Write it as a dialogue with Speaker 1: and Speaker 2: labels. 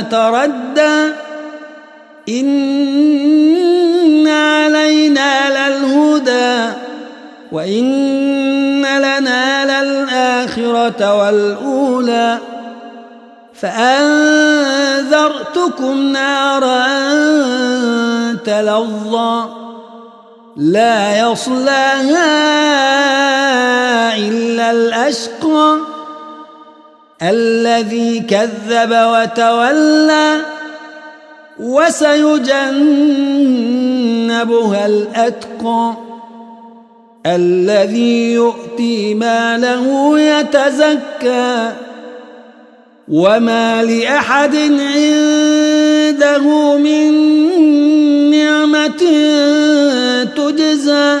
Speaker 1: إذا تردى إن علينا للهدى وإن لنا للآخرة والأولى. فأنذرتكم نارا تلظى لا يصلاها إلا الأشقى. الذي كذب وتولى وسيجنبها الأتقى الذي يؤتي ماله يتزكى وما لأحد عنده من نعمة تجزى